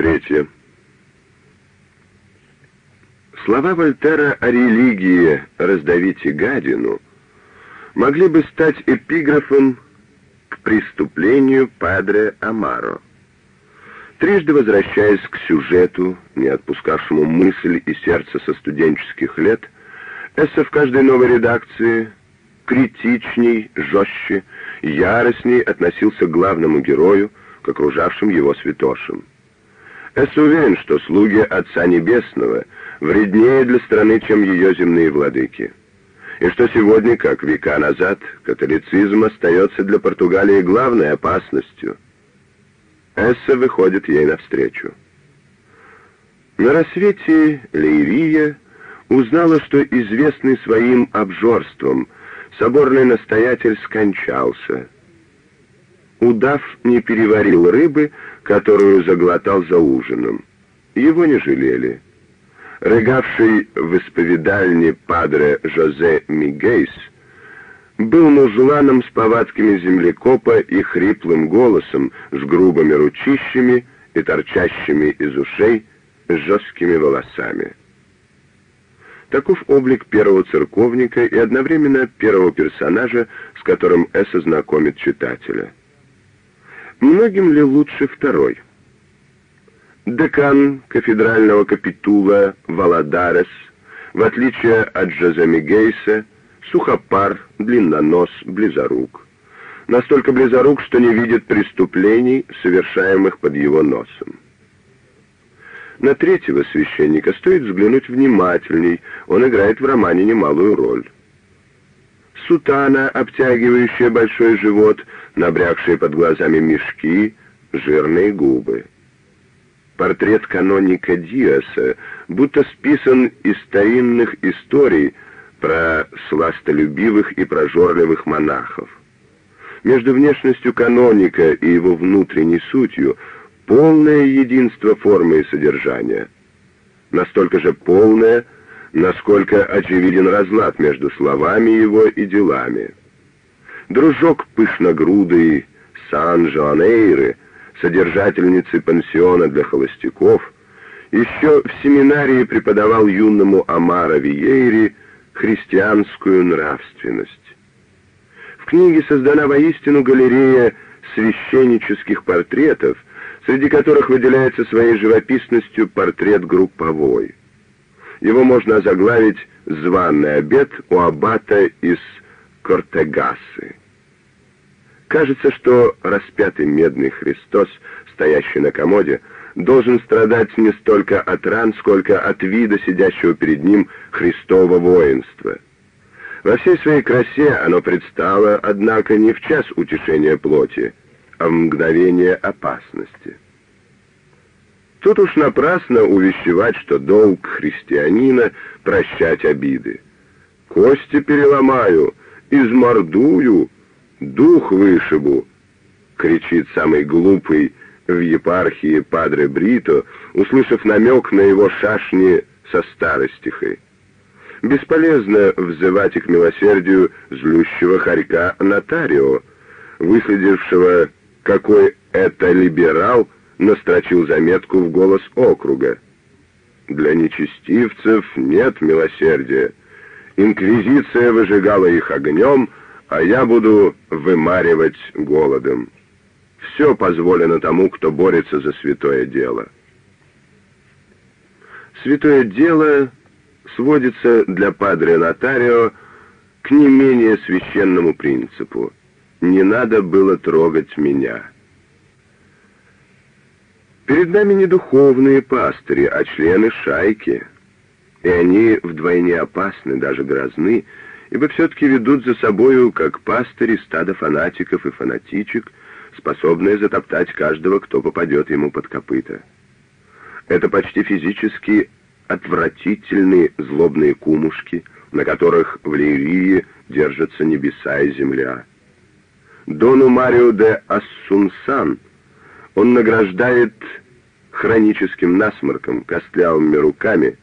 Третье. Слова Вольтера о религии «раздавите гадину» могли бы стать эпиграфом к преступлению Падре Амаро. Трижды возвращаясь к сюжету, не отпускавшему мысль и сердце со студенческих лет, Эссе в каждой новой редакции критичней, жестче, яростней относился к главному герою, к окружавшим его святошам. Эссе уверен, что слуги Отца Небесного вреднее для страны, чем ее земные владыки. И что сегодня, как века назад, католицизм остается для Португалии главной опасностью. Эсса выходит ей навстречу. На рассвете Лейрия узнала, что известный своим обжорством соборный настоятель скончался. Удав не переварил рыбы, которую заглотал за ужином. Его не жалели. Рыгавший в исповедальне падре Жозе Мигейс был мужланом с повадками землекопа и хриплым голосом, с грубыми ручищами и торчащими из ушей жесткими волосами. Таков облик первого церковника и одновременно первого персонажа, с которым Эсса знакомит читателя. Многим ли лучше второй? Декан кафедрального капитула Валадарес, в отличие от Джоземи Гейса, сухопар, длиннонос, близорук. Настолько близорук, что не видит преступлений, совершаемых под его носом. На третьего священника стоит взглянуть внимательней, он играет в романе немалую роль. Сутана, обтягивающая большой живот, набрякшие под глазами мешки, жирные губы. Портрет каноника Диаса будто списан из старинных историй про сластолюбивых и прожорливых монахов. Между внешностью каноника и его внутренней сутью полное единство формы и содержания. Настолько же полное, насколько очевиден разлад между словами его и делами. Дружок пышногрудый Сан-Жоанейры — содержательницы пансиона для холостяков, еще в семинарии преподавал юному Амара Виейри христианскую нравственность. В книге создана воистину галерея священнических портретов, среди которых выделяется своей живописностью портрет групповой. Его можно озаглавить «Званный обед у аббата из Кортегасы». Кажется, что распятый медный Христос, стоящий на комоде, должен страдать не столько от ран, сколько от вида сидящего перед ним Христова воинства. Во всей своей красе оно предстало, однако, не в час утешения плоти, а в мгновение опасности. Тут уж напрасно увещевать, что долг христианина — прощать обиды. «Кости переломаю, измордую», дух вышибу!» — кричит самый глупый в епархии Падре Брито, услышав намек на его шашни со старостихой. Бесполезно взывать к милосердию злющего хорька Нотарио, выследившего, какой это либерал настрочил заметку в голос округа. Для нечестивцев нет милосердия. Инквизиция выжигала их огнем, а я буду вымаривать голодом. Все позволено тому, кто борется за святое дело. Святое дело сводится для падре Нотарио к не менее священному принципу. Не надо было трогать меня. Перед нами не духовные пастыри, а члены шайки. И они вдвойне опасны, даже грозны, ибо все-таки ведут за собою, как пастыри, стадо фанатиков и фанатичек, способные затоптать каждого, кто попадет ему под копыта. Это почти физически отвратительные злобные кумушки, на которых в Лирии держатся небеса и земля. Дону Марио де Ассунсан он награждает хроническим насморком, костлявыми руками,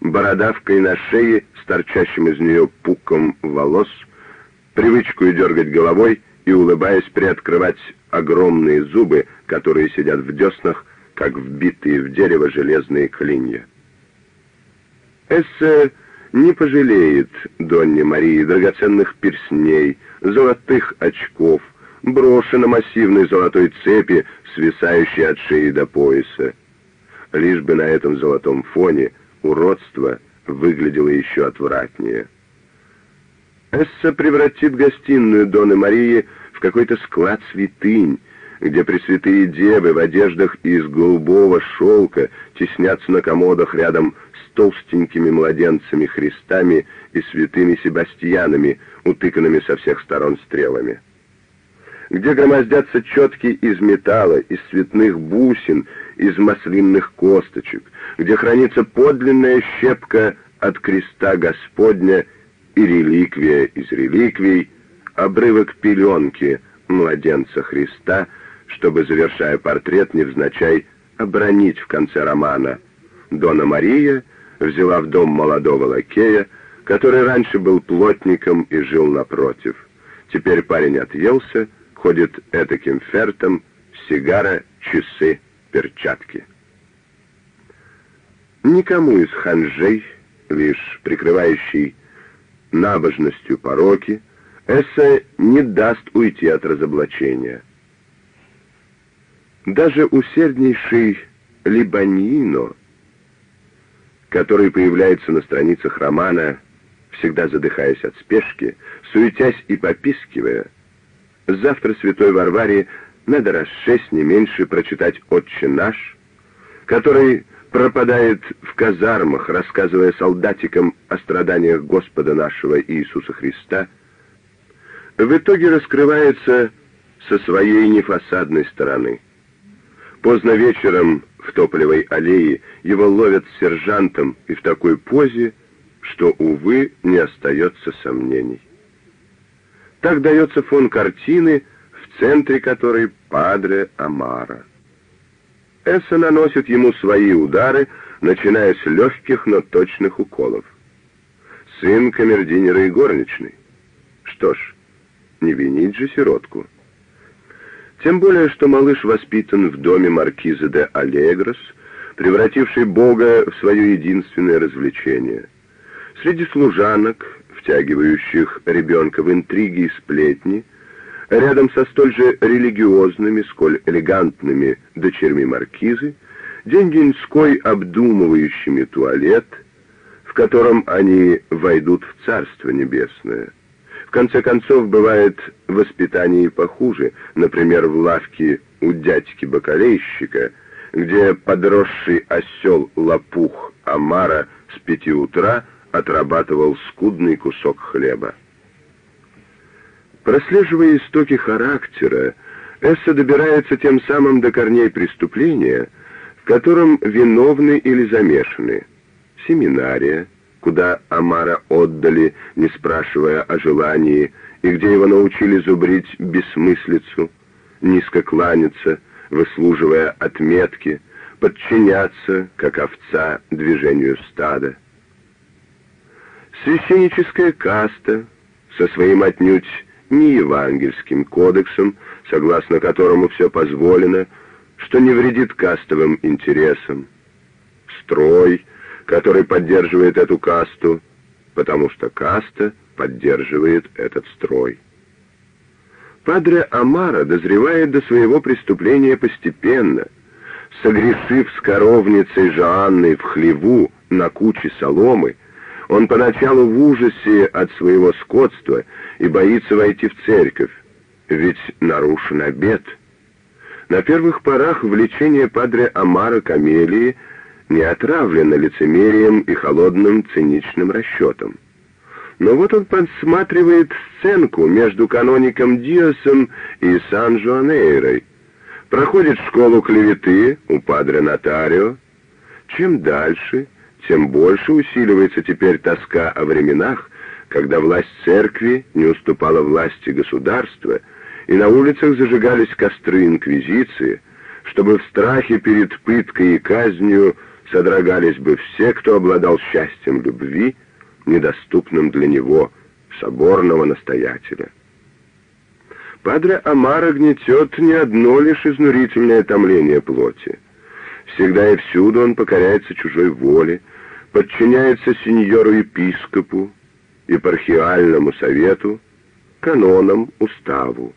бородавкой на шее с торчащим из нее пуком волос, привычку дергать головой и, улыбаясь, приоткрывать огромные зубы, которые сидят в деснах, как вбитые в дерево железные клинья. Эссе не пожалеет Донне Марии драгоценных персней, золотых очков, броши на массивной золотой цепи, свисающей от шеи до пояса. Лишь бы на этом золотом фоне уродство выглядело еще отвратнее. Эсса превратит гостиную Доны Марии в какой-то склад святынь, где пресвятые девы в одеждах из голубого шелка теснятся на комодах рядом с толстенькими младенцами Христами и святыми Себастьянами, утыканными со всех сторон стрелами. Где громоздятся четки из металла, из цветных бусин, из маслинных косточек, где хранится подлинная щепка от креста Господня и реликвия из реликвий, обрывок пеленки младенца Христа — чтобы, завершая портрет, невзначай обронить в конце романа. Дона Мария взяла в дом молодого лакея, который раньше был плотником и жил напротив. Теперь парень отъелся, ходит этаким фертом, сигара, часы, перчатки. Никому из ханжей, лишь прикрывающий набожностью пороки, Эссе не даст уйти от разоблачения. Даже усерднейший Либанино, который появляется на страницах романа, всегда задыхаясь от спешки, суетясь и попискивая, завтра святой Варваре надо раз шесть не меньше прочитать «Отче наш», который пропадает в казармах, рассказывая солдатикам о страданиях Господа нашего Иисуса Христа, в итоге раскрывается со своей нефасадной стороны – Поздно вечером в Тополевой аллее его ловят сержантом и в такой позе, что, увы, не остается сомнений. Так дается фон картины, в центре которой Падре Амара. Эсса наносит ему свои удары, начиная с легких, но точных уколов. Сын камердинера и горничной. Что ж, не винить же сиротку. Тем более, что малыш воспитан в доме маркиза де Алегрос, превративший Бога в свое единственное развлечение. Среди служанок, втягивающих ребенка в интриги и сплетни, рядом со столь же религиозными, сколь элегантными дочерьми маркизы, день-деньской обдумывающими туалет, в котором они войдут в Царство Небесное. В конце концов, бывает воспитание и похуже, например, в лавке у дядьки-бакалейщика, где подросший осел Лопух Амара с пяти утра отрабатывал скудный кусок хлеба. Прослеживая истоки характера, Эсса добирается тем самым до корней преступления, в котором виновны или замешаны семинария, куда Амара отдали, не спрашивая о желании, и где его научили зубрить бессмыслицу, низко кланяться, выслуживая отметки, подчиняться, как овца, движению стада. Священническая каста со своим отнюдь не евангельским кодексом, согласно которому все позволено, что не вредит кастовым интересам. Строй — который поддерживает эту касту, потому что каста поддерживает этот строй. Падре Амара дозревает до своего преступления постепенно, согрешив с коровницей Жоанной в хлеву на куче соломы, он поначалу в ужасе от своего скотства и боится войти в церковь, ведь нарушен обет. На первых порах влечение Падре Амара к Амелии – не отравлено лицемерием и холодным циничным расчетом. Но вот он подсматривает сценку между каноником Диасом и Сан-Жуанейрой, проходит школу клеветы у падре Нотарио. Чем дальше, тем больше усиливается теперь тоска о временах, когда власть церкви не уступала власти государства, и на улицах зажигались костры инквизиции, чтобы в страхе перед пыткой и казнью содрогались бы все, кто обладал счастьем любви, недоступным для него, соборного настоятеля. Падре Амара гнетет не одно лишь изнурительное томление плоти. Всегда и всюду он покоряется чужой воле, подчиняется сеньору-епископу, епархиальному совету, канонам, уставу.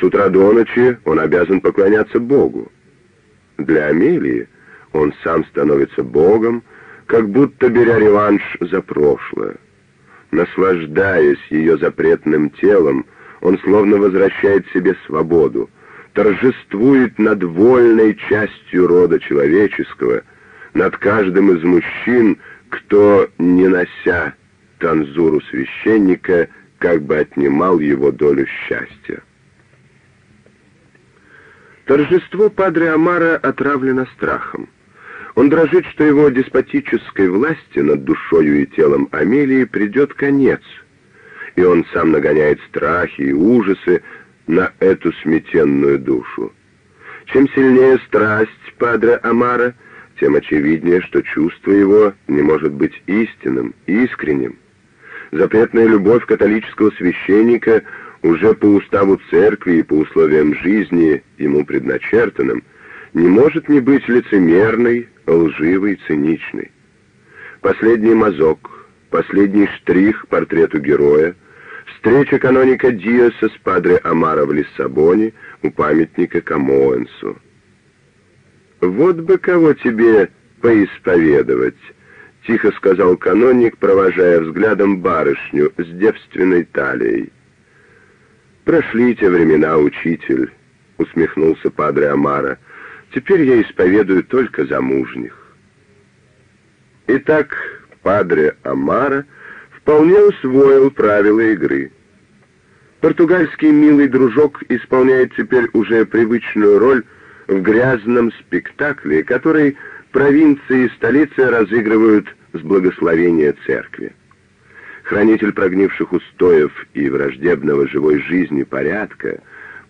С утра до ночи он обязан поклоняться Богу. Для Амелии он сам становится Богом, как будто беря реванш за прошлое. Наслаждаясь ее запретным телом, он словно возвращает себе свободу, торжествует над вольной частью рода человеческого, над каждым из мужчин, кто, не нося танзуру священника, как бы отнимал его долю счастья. Торжество Падре Амара отравлено страхом. Он дрожит, что его деспотической власти над душою и телом Амелии придет конец, и он сам нагоняет страхи и ужасы на эту сметенную душу. Чем сильнее страсть Падре Амара, тем очевиднее, что чувство его не может быть истинным, искренним. Запретная любовь католического священника уже по уставу церкви и по условиям жизни ему предначертанным — не может не быть лицемерной, лживой, циничной. Последний мазок, последний штрих портрету героя, встреча каноника Диаса с падре Амара в Лиссабоне у памятника Камоэнсу. «Вот бы кого тебе поисповедовать», — тихо сказал каноник, провожая взглядом барышню с девственной талией. «Прошли те времена, учитель», — усмехнулся падре Амара, — Теперь я исповедую только замужних. Итак, падре Амара вполне усвоил правила игры. Португальский милый дружок исполняет теперь уже привычную роль в грязном спектакле, который провинции и столицы разыгрывают с благословения церкви. Хранитель прогнивших устоев и враждебного живой жизни порядка,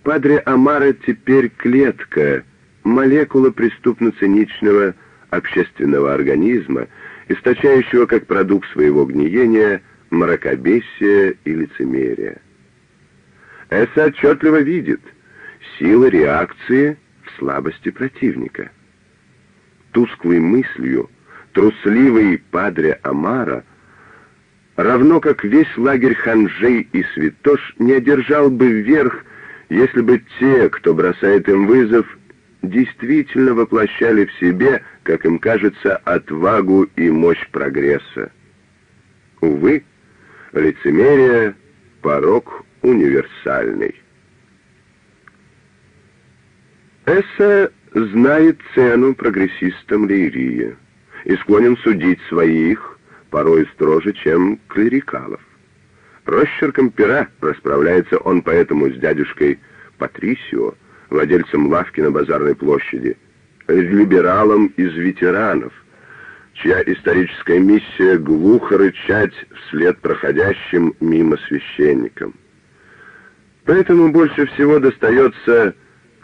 падре Амара теперь клетка — молекула преступно-циничного общественного организма, источающего как продукт своего гниения мракобесие и лицемерие. Эсса отчетливо видит сила реакции в слабости противника. Тусклой мыслью трусливый падре Амара, равно как весь лагерь ханжей и святош, не одержал бы вверх, если бы те, кто бросает им вызов, действительно воплощали в себе, как им кажется, отвагу и мощь прогресса. Увы, лицемерие — порог универсальный. Эсса знает цену прогрессистам Лейрия и склонен судить своих, порой строже, чем клерикалов. Росчерком пера расправляется он поэтому с дядюшкой Патрисио, владельцем лавки на базарной площади, либералом из ветеранов, чья историческая миссия глухо рычать вслед проходящим мимо священникам. Поэтому больше всего достается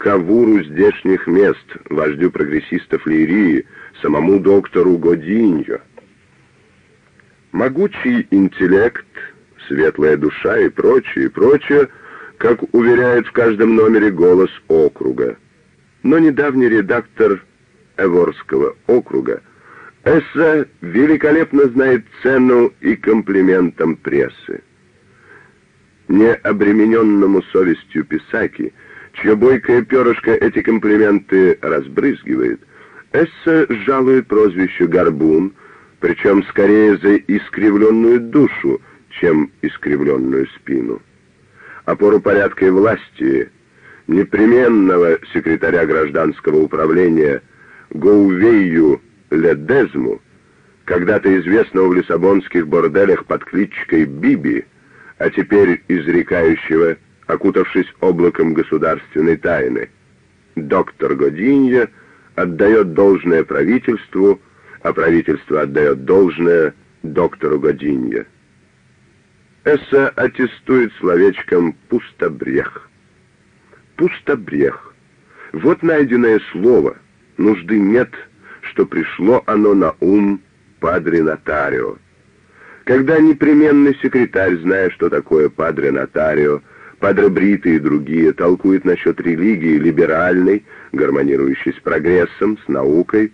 кавуру здешних мест, вождю прогрессистов Лирии, самому доктору Годиньо. Могучий интеллект, светлая душа и прочее, прочее — как уверяет в каждом номере голос округа. Но недавний редактор Эворского округа Эсса великолепно знает цену и комплиментам прессы. Необремененному совестью Писаки, чье бойкое перышко эти комплименты разбрызгивает, Эсса жалует прозвище «Горбун», причем скорее за искривленную душу, чем искривленную спину. Опору порядка и власти, непременного секретаря гражданского управления Гоувею Ледезму, когда-то известного в лиссабонских борделях под кличкой Биби, а теперь изрекающего, окутавшись облаком государственной тайны. Доктор Годинья отдает должное правительству, а правительство отдает должное доктору Годинья. Эсса аттестует словечком «пустобрех». «Пустобрех» — вот найденное слово, нужды нет, что пришло оно на ум падре нотарио. Когда непременный секретарь, зная, что такое падре нотарио, Падре Бриты и другие толкуют насчет религии либеральной, гармонирующей с прогрессом, с наукой.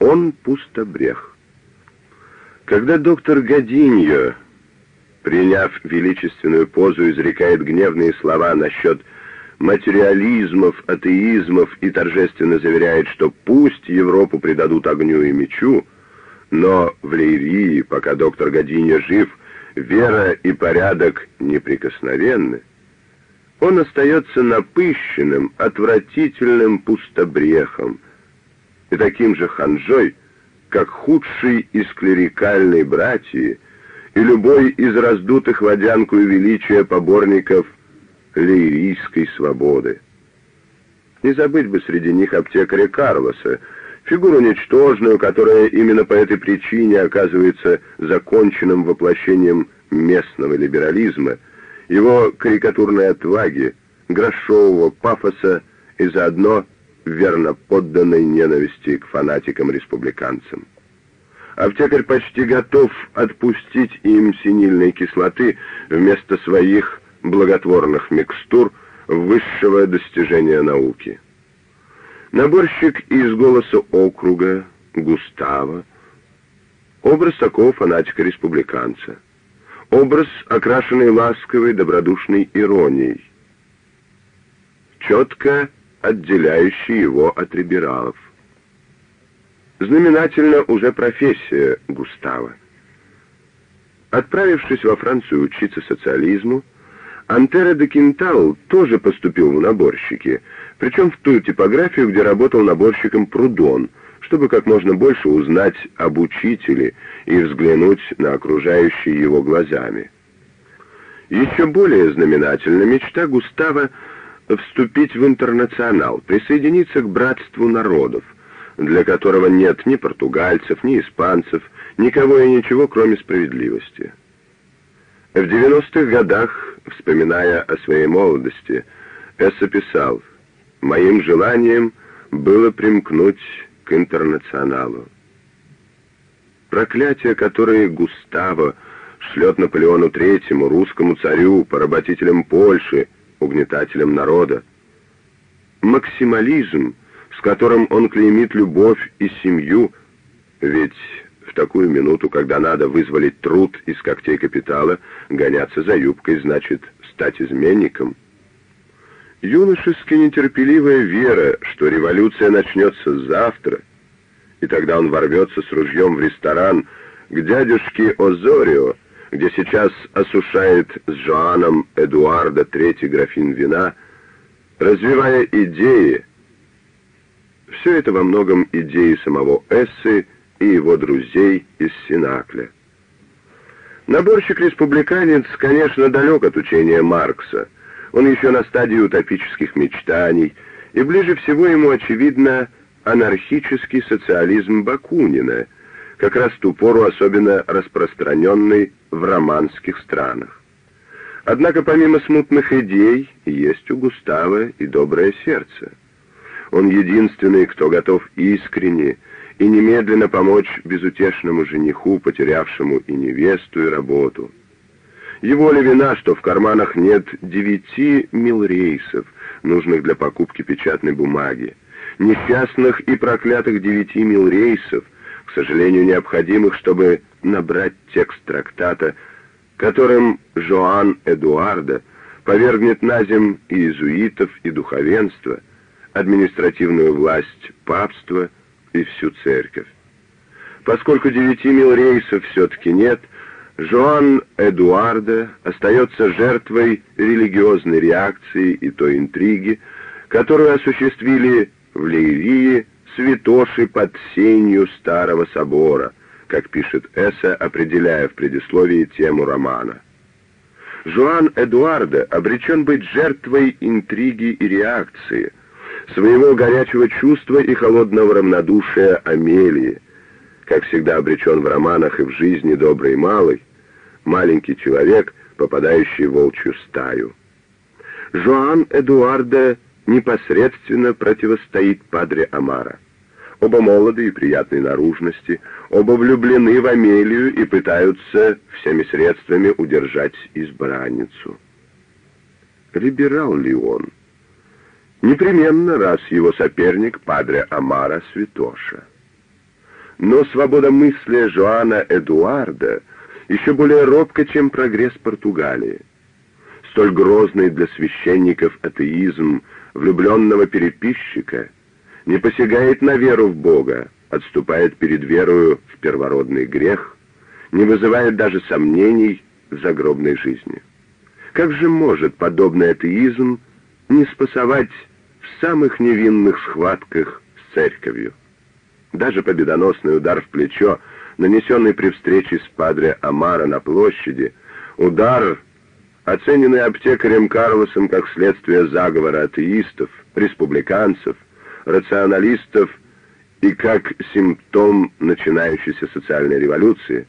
Он пустобрех. Когда доктор Гадиньо, приняв величественную позу, изрекает гневные слова насчет материализмов, атеизмов и торжественно заверяет, что пусть Европу предадут огню и мечу, но в Лейрии, пока доктор Гадиньо жив, вера и порядок неприкосновенны, он остается напыщенным, отвратительным пустобрехом и таким же ханжой, как худший из клерикальной братьи и любой из раздутых водянку и величия поборников лирийской свободы. Не забыть бы среди них аптекаря Карлоса, фигуру ничтожную, которая именно по этой причине оказывается законченным воплощением местного либерализма, его карикатурной отваги, грошового пафоса и заодно верно подданной ненависти к фанатикам-республиканцам. Аптекарь почти готов отпустить им синильной кислоты вместо своих благотворных микстур высшего достижения науки. Наборщик из голоса округа, Густава, образ такого фанатика-республиканца, образ, окрашенный ласковой, добродушной иронией, четко отделяющий его от либералов. Знаменательно уже профессия Густава. Отправившись во Францию учиться социализму, Антера де Кентал тоже поступил в наборщики, причем в ту типографию, где работал наборщиком Прудон, чтобы как можно больше узнать об учителе и взглянуть на окружающие его глазами. Еще более знаменательна мечта Густава вступить в интернационал, присоединиться к братству народов, для которого нет ни португальцев, ни испанцев, никого и ничего, кроме справедливости. В 90-х годах, вспоминая о своей молодости, Эсса писал, «Моим желанием было примкнуть к интернационалу». Проклятие, которое Густаво шлет Наполеону Третьему, русскому царю, поработителям Польши, угнетателям народа. Максимализм, с которым он клеймит любовь и семью, ведь в такую минуту, когда надо вызволить труд из когтей капитала, гоняться за юбкой значит стать изменником. Юношески нетерпеливая вера, что революция начнется завтра, и тогда он ворвется с ружьем в ресторан к дядюшке Озорио, где сейчас осушает с Жоаном Эдуарда третий графин вина, развивая идеи. Все это во многом идеи самого Эссы, и его друзей из Синакля. Наборщик-республиканец, конечно, далек от учения Маркса. Он еще на стадии утопических мечтаний, и ближе всего ему, очевидно, анархический социализм Бакунина, как раз в ту пору особенно распространенный в романских странах. Однако помимо смутных идей, есть у Густава и доброе сердце. Он единственный, кто готов искренне, и немедленно помочь безутешному жениху, потерявшему и невесту, и работу. Его ли вина, что в карманах нет девяти милрейсов, нужных для покупки печатной бумаги, несчастных и проклятых девяти милрейсов, к сожалению, необходимых, чтобы набрать текст трактата, которым Жоан Эдуарда повергнет на зем и иезуитов, и духовенство, административную власть папства — и всю церковь. Поскольку девяти мил рейсов все-таки нет, Жоан Эдуарда остается жертвой религиозной реакции и той интриги, которую осуществили в Лейрии святоши под сенью Старого Собора, как пишет Эсса, определяя в предисловии тему романа. Жоан Эдуарда обречен быть жертвой интриги и реакции – своего горячего чувства и холодного равнодушия Амелии, как всегда обречен в романах и в жизни добрый малый, маленький человек, попадающий в волчью стаю. Жоан Эдуарда непосредственно противостоит Падре Амара. Оба молоды и приятной наружности, оба влюблены в Амелию и пытаются всеми средствами удержать избранницу. либерал ли он? Непременно, раз его соперник Падре Амара Святоша. Но свобода мысли Жоана Эдуарда еще более робка, чем прогресс Португалии. Столь грозный для священников атеизм влюбленного переписчика не посягает на веру в Бога, отступает перед верою в первородный грех, не вызывает даже сомнений в загробной жизни. Как же может подобный атеизм не спасовать в самых невинных схватках с церковью? Даже победоносный удар в плечо, нанесенный при встрече с падре Амара на площади, удар, оцененный аптекарем Карлосом как следствие заговора атеистов, республиканцев, рационалистов и как симптом начинающейся социальной революции,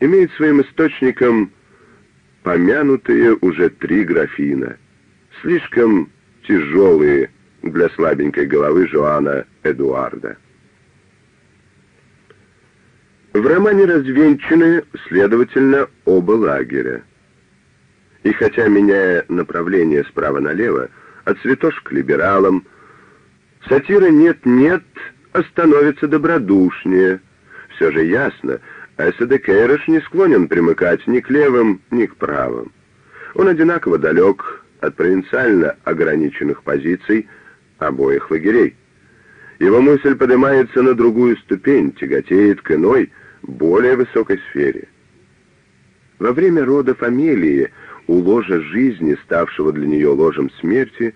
имеет своим источником помянутые уже три графина, слишком тяжелые для слабенькой головы Жоана Эдуарда. В романе развенчаны, следовательно, оба лагеря. И хотя, меняя направление справа налево, от цветош к либералам, сатира «нет-нет» становится добродушнее. Все же ясно, Эсседе Кейрош не склонен примыкать ни к левым, ни к правым. Он одинаково далек от провинциально ограниченных позиций обоих лагерей. Его мысль поднимается на другую ступень, тяготеет к иной, более высокой сфере. Во время рода фамилии у ложа жизни, ставшего для нее ложем смерти,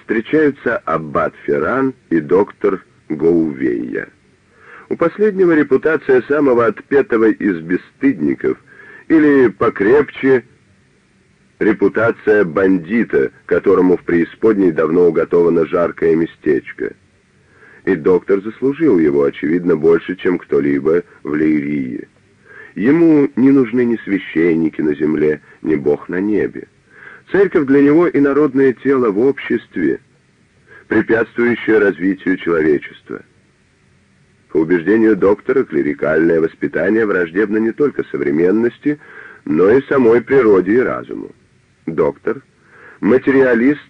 встречаются аббат Ферран и доктор Гоувейя. У последнего репутация самого отпетого из бесстыдников, или покрепче репутация бандита, которому в преисподней давно уготовано жаркое местечко. И доктор заслужил его, очевидно, больше, чем кто-либо в Лейрии. Ему не нужны ни священники на земле, ни Бог на небе. Церковь для него и народное тело в обществе, препятствующее развитию человечества. По убеждению доктора, клерикальное воспитание враждебно не только современности, но и самой природе и разуму. Доктор — материалист,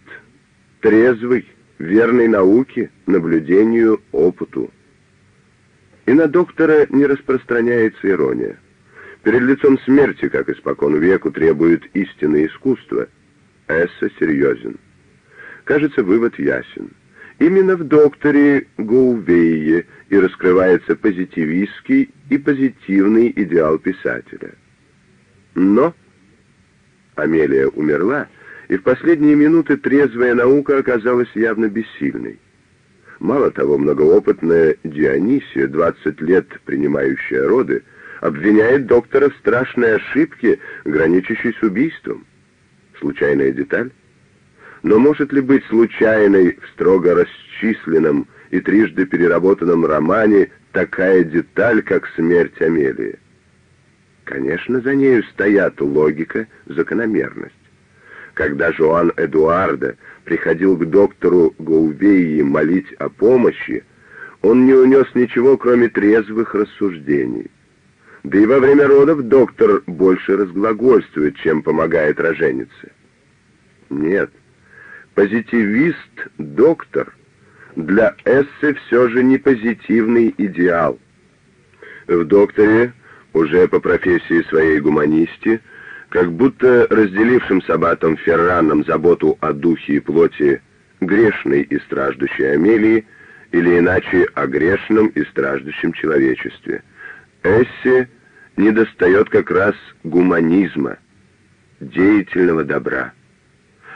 трезвый, верной науке, наблюдению, опыту. И на доктора не распространяется ирония. Перед лицом смерти, как испокон веку, требует истинное искусство. Эссе серьезен. Кажется, вывод ясен. Именно в докторе Гоувее и раскрывается позитивистский и позитивный идеал писателя. Но Амелия умерла, и в последние минуты трезвая наука оказалась явно бессильной. Мало того, многоопытная Дионисия, 20 лет принимающая роды, обвиняет доктора в страшной ошибке, граничащей с убийством. Случайная деталь? Но может ли быть случайной в строго расчисленном и трижды переработанном романе такая деталь, как смерть Амелии? Конечно, за нею стоят логика, закономерность. Когда Жоан Эдуарда приходил к доктору Гоувеи молить о помощи, он не унес ничего, кроме трезвых рассуждеий. Да и во время родов доктор больше разглагольствует, чем помогает роженице. Нет, позитивист-доктор для Эссе все же не позитивный идеал. В докторе, уже по профессии своей гуманисте, как будто разделившим с аббатом Ферраном заботу о духе и плоти грешной и страждущей Амелии, или иначе о грешном и страждущем человечестве. Эссе недостает как раз гуманизма, деятельного добра.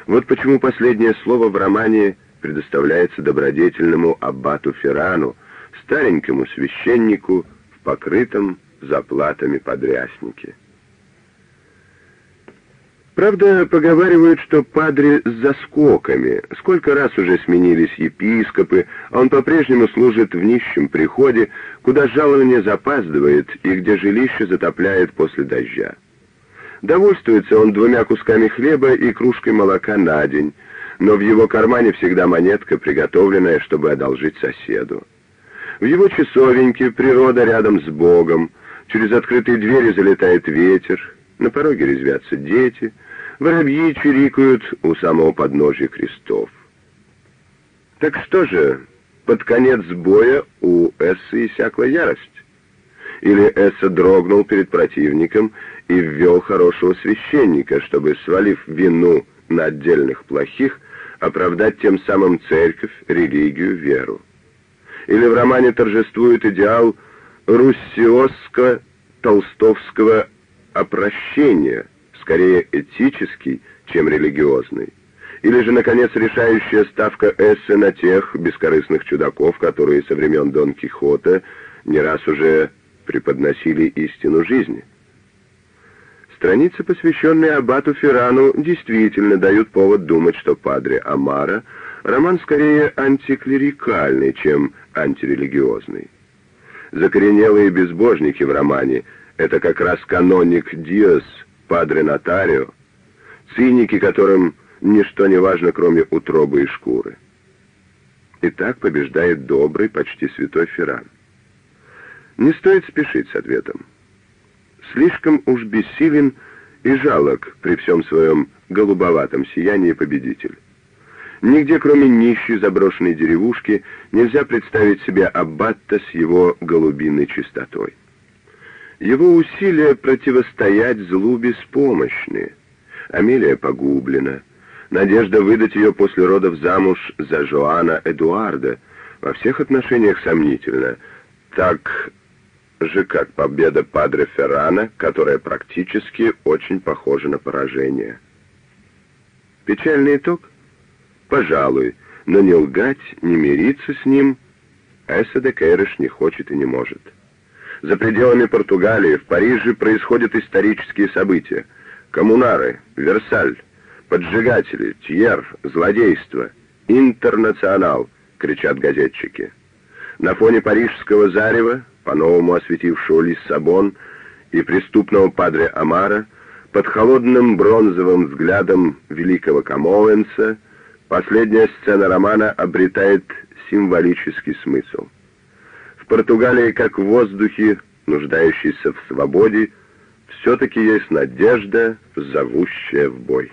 Вот почему последнее слово в романе предоставляется добродетельному аббату Феррану, старенькому священнику в покрытом заплатами подряснике. Правда, поговаривают, что падре с заскоками. Сколько раз уже сменились епископы, а он по-прежнему служит в нищем приходе, куда жалование запаздывает и где жилище затопляет после дождя. Довольствуется он двумя кусками хлеба и кружкой молока на день, но в его кармане всегда монетка, приготовленная, чтобы одолжить соседу. В его часовеньке природа рядом с Богом, через открытые двери залетает ветер, на пороге резвятся дети — Воробьи чирикают у самого подножия крестов. Так что же, под конец боя у Эссы иссякла ярость? Или Эсса дрогнул перед противником и ввел хорошего священника, чтобы, свалив вину на отдельных плохих, оправдать тем самым церковь, религию, веру? Или в романе торжествует идеал руссиоско-толстовского опрощения, скорее этический, чем религиозный? Или же, наконец, решающая ставка Эссе на тех бескорыстных чудаков, которые со времен Дон Кихота не раз уже преподносили истину жизни? Страницы, посвященные Аббату Феррану, действительно дают повод думать, что Падре Амара роман скорее антиклерикальный, чем антирелигиозный. Закоренелые безбожники в романе — это как раз каноник Диос, Падре Нотарио, циники, которым ничто не важно, кроме утробы и шкуры. И так побеждает добрый, почти святой Ферран. Не стоит спешить с ответом. Слишком уж бессилен и жалок при всем своем голубоватом сиянии победитель. Нигде, кроме нищей заброшенной деревушки, нельзя представить себе аббатта с его голубиной чистотой. Его усилия противостоять злу беспомощны. Амелия погублена, Надежда выдать ее после родов замуж за Жоана Эдуарда во всех отношениях сомнительна, так же, как победа Падре Феррана, которая практически очень похожа на поражение. Печальный итог? Пожалуй, но не лгать, не мириться с ним Эсса де Кейрыш не хочет и не может. За пределами Португалии, в Париже происходят исторические события. Коммунары, Версаль, поджигатели, тьер, злодейство, интернационал, кричат газетчики. На фоне парижского зарева, по-новому осветившего Лиссабон, и преступного падре Амара, под холодным бронзовым взглядом великого Камоуэнса, последняя сцена романа обретает символический смысл. В Португалии, как в воздухе, нуждающейся в свободе, все-таки есть надежда, зовущая в бой.